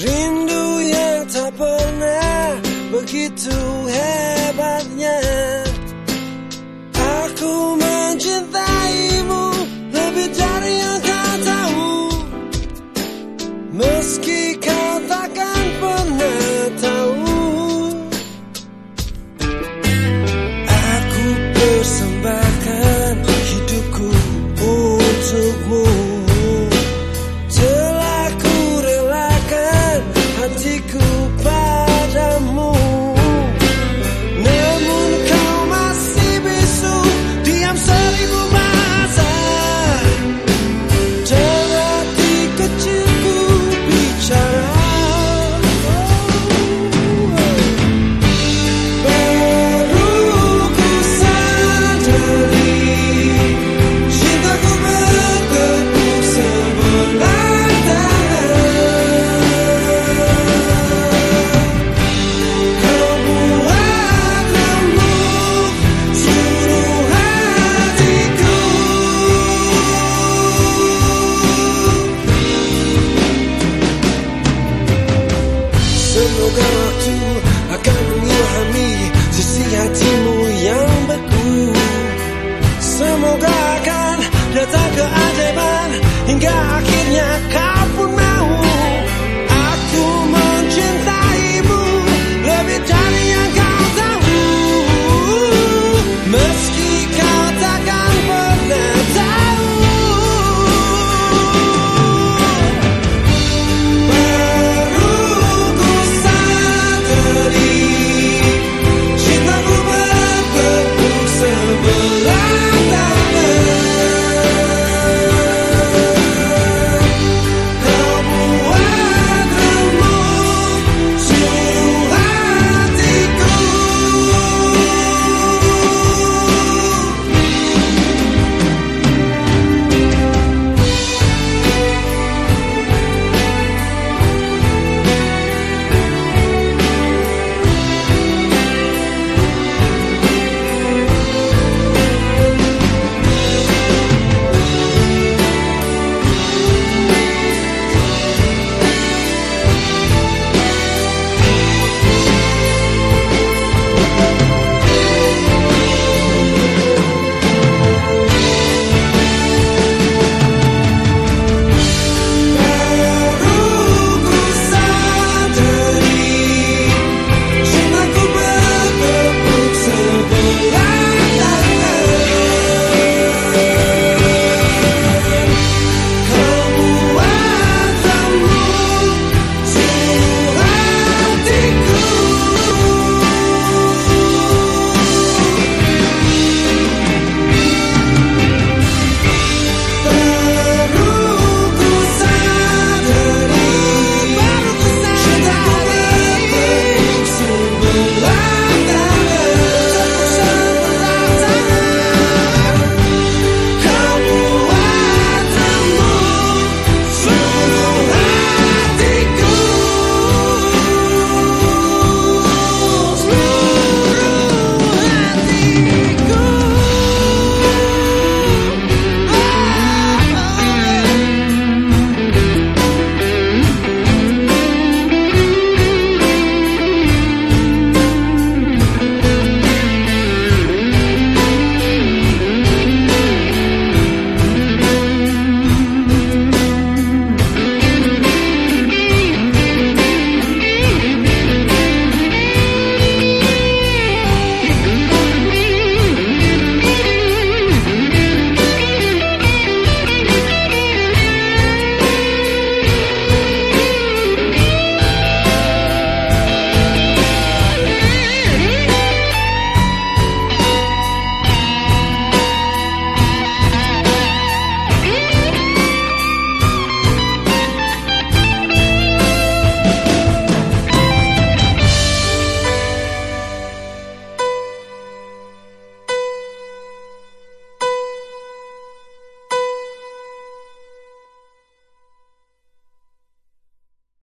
Rindu yang tak pernah begitu hebatnya. Aku mencintai mengodaku akan a sisi hatimu yang beku Semoga kau